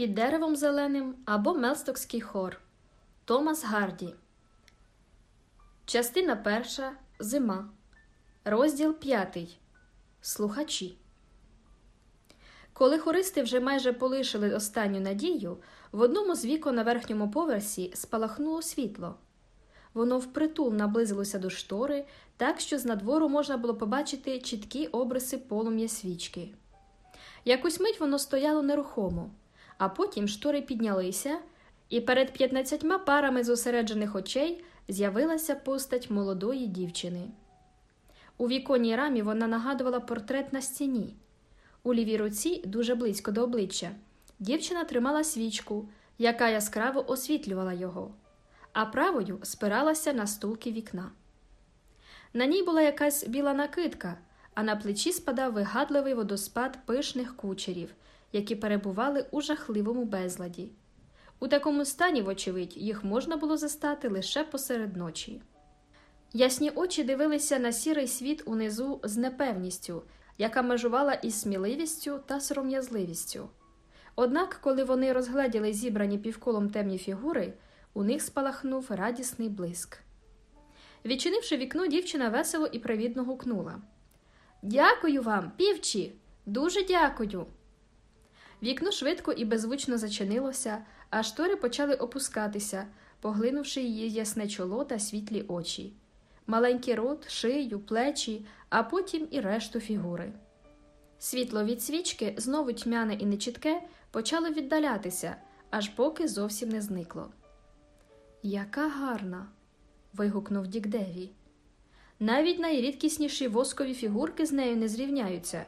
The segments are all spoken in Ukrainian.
Під деревом зеленим або Мелстокський хор Томас Гарді. Частина перша Зима. Розділ п'ятий. Слухачі. Коли хористи вже майже полишили останню надію, в одному з вікон на верхньому поверсі спалахнуло світло. Воно впритул наблизилося до штори, так що з надвору можна було побачити чіткі обриси полум'я свічки. Якусь мить воно стояло нерухомо, а потім штори піднялися, і перед п'ятнадцятьма парами зосереджених очей з'явилася постать молодої дівчини. У віконній рамі вона нагадувала портрет на стіні. У лівій руці, дуже близько до обличчя, дівчина тримала свічку, яка яскраво освітлювала його, а правою спиралася на стулки вікна. На ній була якась біла накидка, а на плечі спадав вигадливий водоспад пишних кучерів, які перебували у жахливому безладі. У такому стані, вочевидь, їх можна було застати лише посеред ночі. Ясні очі дивилися на сірий світ унизу з непевністю, яка межувала із сміливістю та сором'язливістю. Однак, коли вони розгледіли зібрані півколом темні фігури, у них спалахнув радісний блиск. Відчинивши вікно, дівчина весело і привітно гукнула Дякую вам, півчі, дуже дякую. Вікно швидко і беззвучно зачинилося, а штори почали опускатися, поглинувши її ясне чоло та світлі очі, маленький рот, шию, плечі, а потім і решту фігури. Світло від свічки, знову тьмяне і нечітке, почало віддалятися, аж поки зовсім не зникло. Яка гарна. вигукнув Дік Деві. Навіть найрідкісніші воскові фігурки з нею не зрівняються,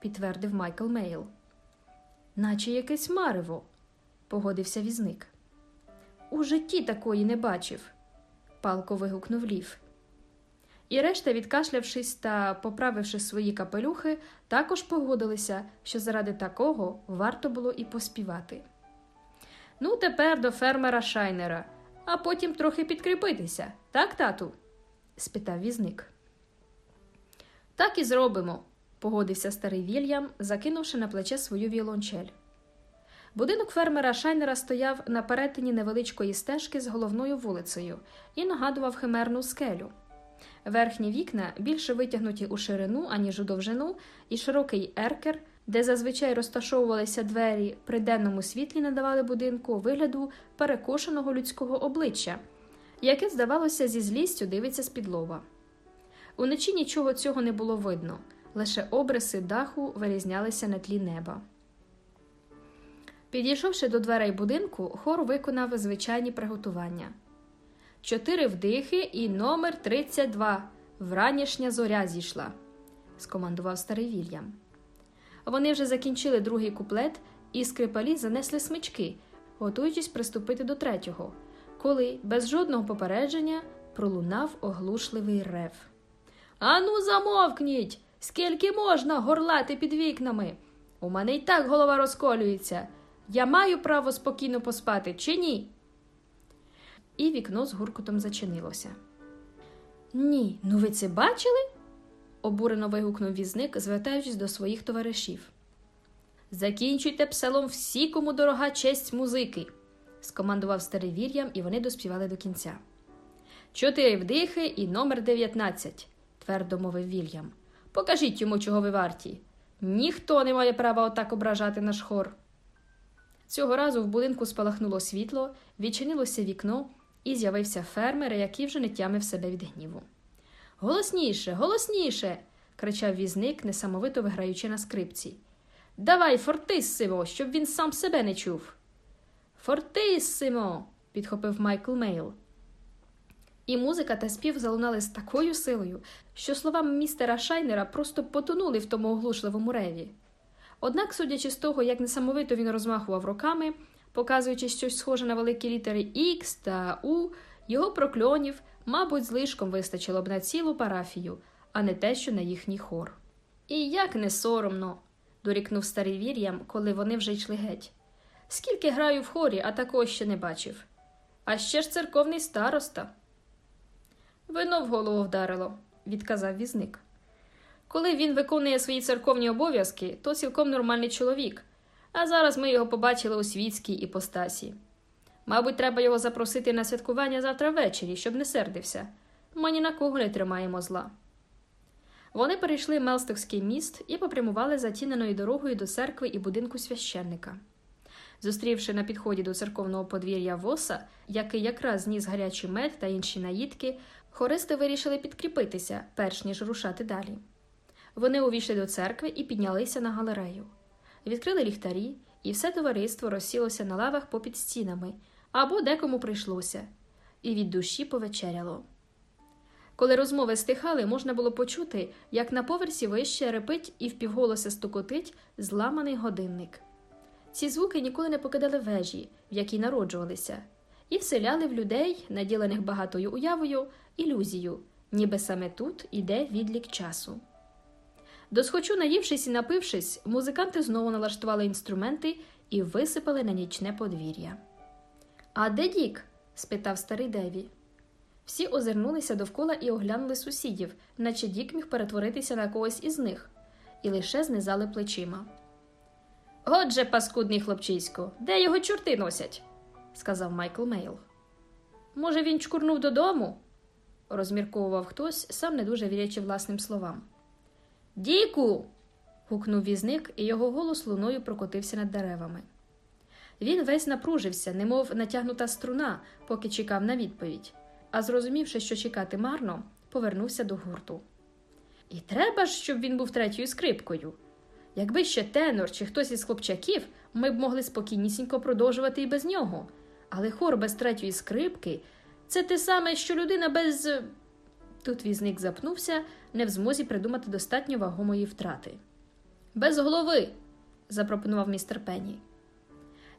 підтвердив Майкл Мейл. Наче якесь марево, погодився візник. У житті такої не бачив, палко вигукнув Ліф. І решта, відкашлявшись та поправивши свої капелюхи, також погодилися, що заради такого варто було і поспівати. Ну, тепер до фермера Шайнера, а потім трохи підкріпитися, так, тату? спитав візник. Так і зробимо, погодився старий Вільям, закинувши на плече свою віолончель. Будинок фермера Шайнера стояв на перетині невеличкої стежки з головною вулицею і нагадував химерну скелю. Верхні вікна більше витягнуті у ширину, аніж у довжину, і широкий еркер, де зазвичай розташовувалися двері при денному світлі, надавали будинку вигляду перекошеного людського обличчя, яке, здавалося, зі злістю дивиться з-під лоба. Уночі нічого цього не було видно, лише обриси даху вирізнялися на тлі неба. Підійшовши до дверей будинку, хор виконав звичайні приготування. Чотири вдихи і номер 32. Вранішня зоря зійшла, скомандував старий Вільям. Вони вже закінчили другий куплет, і скрипалі занесли смички, готуючись приступити до третього, коли, без жодного попередження, пролунав оглушливий рев. Ану, замовкніть! Скільки можна горлати під вікнами? У мене й так голова розколюється. Я маю право спокійно поспати, чи ні? І вікно з гуркотом зачинилося. Ні, ну ви це бачили? обурено вигукнув візник, звертаючись до своїх товаришів. Закінчуйте псалом всі, кому дорога честь музики, скомандував старий Вір'ям, і вони доспівали до кінця. Чотири вдихи і номер 19, твердо мовив Вільям. Покажіть йому, чого ви варті. Ніхто не має права отак ображати наш хор. Цього разу в будинку спалахнуло світло, відчинилося вікно, і з'явився фермер, який вже не тямив себе від гніву. Голосніше, голосніше. кричав візник, несамовито виграючи на скрипці. Давай, фортиссимо, щоб він сам себе не чув. Фортиссимо. підхопив Майкл Мейл. І музика та спів залунали з такою силою, що словами містера Шайнера просто потонули в тому оглушливому реві. Однак, судячи з того, як несамовито він розмахував руками, показуючи щось схоже на великі літери Х та У, його прокльонів, мабуть, злишком вистачило б на цілу парафію, а не те, що на їхній хор. І як не соромно, дорікнув старий Вір'ям, коли вони вже йшли геть. Скільки граю в хорі, а такого ще не бачив. А ще ж церковний староста. Вино в голову вдарило, відказав візник. Коли він виконує свої церковні обов'язки, то цілком нормальний чоловік, а зараз ми його побачили у світській іпостасі. Мабуть, треба його запросити на святкування завтра ввечері, щоб не сердився. Ми ні на кого не тримаємо зла. Вони перейшли Мелстокський міст і попрямували затіненою дорогою до церкви і будинку священника. Зустрівши на підході до церковного подвір'я воса, який якраз ніс гарячий мед та інші наїдки, хористи вирішили підкріпитися, перш ніж рушати далі. Вони увійшли до церкви і піднялися на галерею. Відкрили ліхтарі, і все товариство розсілося на лавах попід стінами або декому прийшлося, і від душі повечеряло. Коли розмови стихали, можна було почути, як на поверсі вище репить і впівголоса стукотить зламаний годинник. Ці звуки ніколи не покидали вежі, в якій народжувалися, і вселяли в людей, наділених багатою уявою, ілюзію, ніби саме тут іде відлік часу. Досхочу, наївшись і напившись, музиканти знову налаштували інструменти і висипали на нічне подвір'я. А де Дік? спитав старий Деві. Всі озирнулися довкола і оглянули сусідів, наче Дік міг перетворитися на когось із них, і лише знизали плечима. Отже, паскудний хлопчисько, де його чорти носять? сказав Майкл Мейл. Може, він чкурнув додому? Розмірковував хтось, сам не дуже вірячи власним словам. Діку. гукнув візник, і його голос луною прокотився над деревами. Він весь напружився, немов натягнута струна, поки чекав на відповідь, а зрозумівши, що чекати марно, повернувся до гурту. І треба ж, щоб він був третьою скрипкою. Якби ще тенор чи хтось із хлопчаків, ми б могли спокійнісінько продовжувати і без нього. Але хор без третьої скрипки це те саме, що людина без. Тут візник запнувся, не в змозі придумати достатньо вагомої втрати. Без голови, запропонував містер Пенні.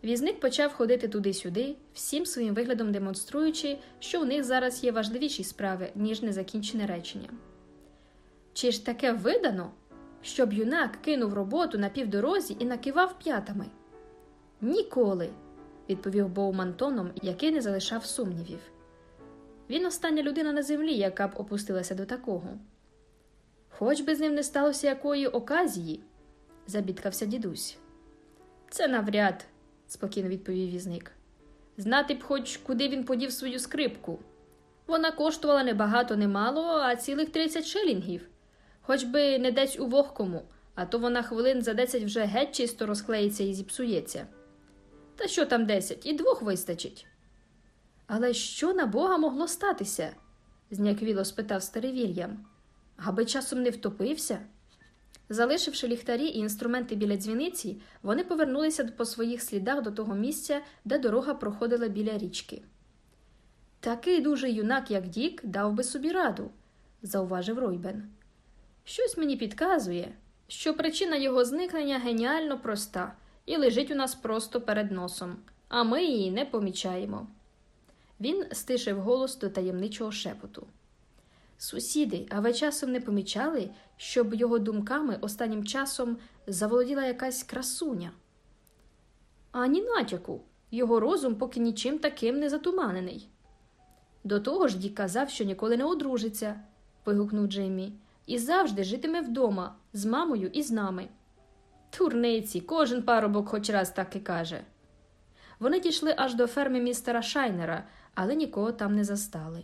Візник почав ходити туди-сюди, всім своїм виглядом демонструючи, що у них зараз є важливіші справи, ніж незакінчене речення. Чи ж таке видано, щоб юнак кинув роботу на півдорозі і накивав п'ятами? Ніколи, відповів Боуман тоном, який не залишав сумнівів. Він остання людина на землі, яка б опустилася до такого. Хоч би з ним не сталося якої оказії, забідкався дідусь. Це навряд, спокійно відповів візник. Знати б хоч куди він подів свою скрипку. Вона коштувала не багато, не а цілих тридцять шилінгів. Хоч би не десь у вогкому, а то вона хвилин за десять вже геть чисто розклеїться і зіпсується. Та що там десять, і двох вистачить. Але що на бога могло статися? зняквіло спитав старий Вільям. Аби часом не втопився. Залишивши ліхтарі і інструменти біля дзвіниці, вони повернулися по своїх слідах до того місця, де дорога проходила біля річки. Такий дуже юнак, як Дік, дав би собі раду, зауважив Ройбен. Щось мені підказує, що причина його зникнення геніально проста і лежить у нас просто перед носом, а ми її не помічаємо. Він стишив голос до таємничого шепоту. Сусіди, а ви часом не помічали, щоб його думками останнім часом заволоділа якась красуня? Ані натяку, його розум поки нічим таким не затуманений. До того ж Дік казав, що ніколи не одружиться, вигукнув Джиммі, і завжди житиме вдома, з мамою і з нами. Турниці, кожен парубок хоч раз так і каже. Вони дійшли аж до ферми містера Шайнера, але нікого там не застали.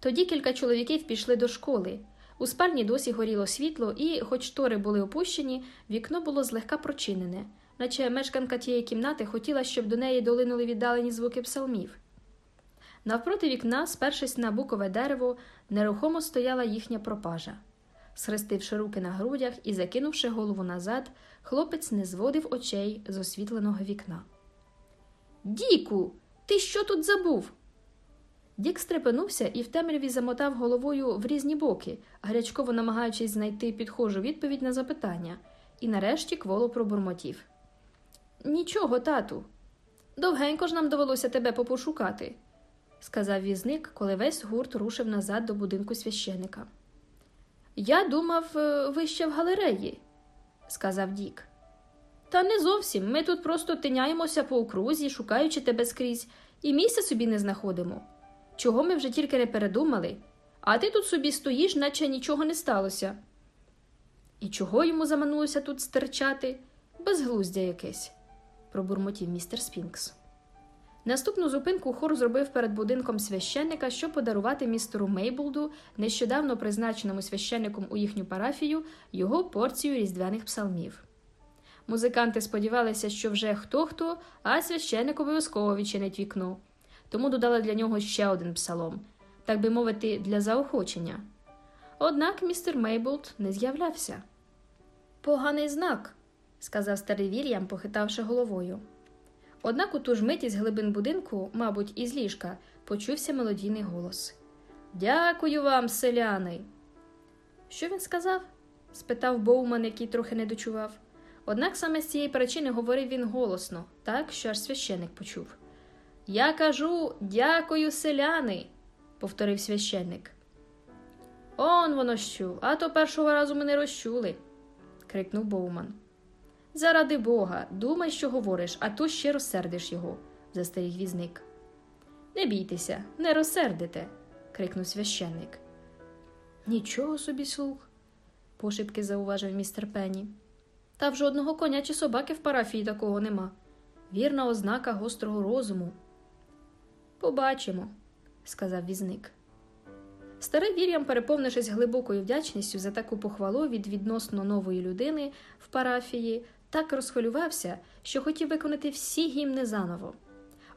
Тоді кілька чоловіків пішли до школи. У спальні досі горіло світло, і, хоч штори були опущені, вікно було злегка прочинене, наче мешканка тієї кімнати хотіла, щоб до неї долинули віддалені звуки псалмів. Навпроти вікна, спершись на букове дерево, нерухомо стояла їхня пропажа. Схрестивши руки на грудях і закинувши голову назад, хлопець не зводив очей з освітленого вікна. Діку, ти що тут забув? Дік стрепенувся і в темряві замотав головою в різні боки, гарячково намагаючись знайти підхожу відповідь на запитання, і нарешті кволо пробурмотів. Нічого, тату. Довгенько ж нам довелося тебе попошукати, сказав візник, коли весь гурт рушив назад до будинку священика. Я думав, е, ви ще в галереї, сказав Дік. Та не зовсім. Ми тут просто тиняємося по окрузі, шукаючи тебе скрізь, і місця собі не знаходимо. Чого ми вже тільки не передумали, а ти тут собі стоїш, наче нічого не сталося. І чого йому заманулося тут стерчати? Безглуздя якесь, пробурмотів містер Спінкс. Наступну зупинку хор зробив перед будинком священника, щоб подарувати містеру Мейблду, нещодавно призначеному священником у їхню парафію, його порцію різдвяних псалмів. Музиканти сподівалися, що вже хто хто, а священник обов'язково відчинить вікно, тому додали для нього ще один псалом, так би мовити, для заохочення. Однак містер Мейблд не з'являвся. Поганий знак, сказав старий Вільям, похитавши головою. Однак у ту ж мить із глибин будинку, мабуть, із ліжка, почувся мелодійний голос. Дякую вам, селяни. Що він сказав? спитав Боуман, який трохи не дочував. Однак саме з цієї причини говорив він голосно, так, що аж священник почув. Я кажу дякую, селяни, повторив священник. Он воно що, а то першого разу мене розчули, крикнув Боуман. Заради бога, думай, що говориш, а то ще розсердиш його, застеріг візник. Не бійтеся, не розсердите, крикнув священник. Нічого собі слух, пошепки зауважив містер Пенні. Та в жодного коня чи собаки в парафії такого нема. Вірна ознака гострого розуму. Побачимо, сказав візник. Старий Вір'ям, переповнившись глибокою вдячністю за таку похвалу від відносно нової людини в парафії, так розхвилювався, що хотів виконати всі гімни заново.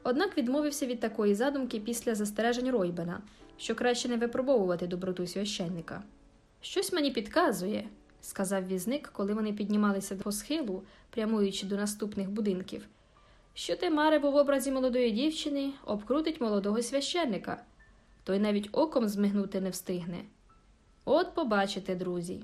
Однак відмовився від такої задумки після застережень Ройбена, що краще не випробовувати доброту священника. Щось мені підказує, сказав візник, коли вони піднімалися до схилу, прямуючи до наступних будинків, що те марево в образі молодої дівчини обкрутить молодого священника той навіть оком змигнути не встигне. От побачите, друзі.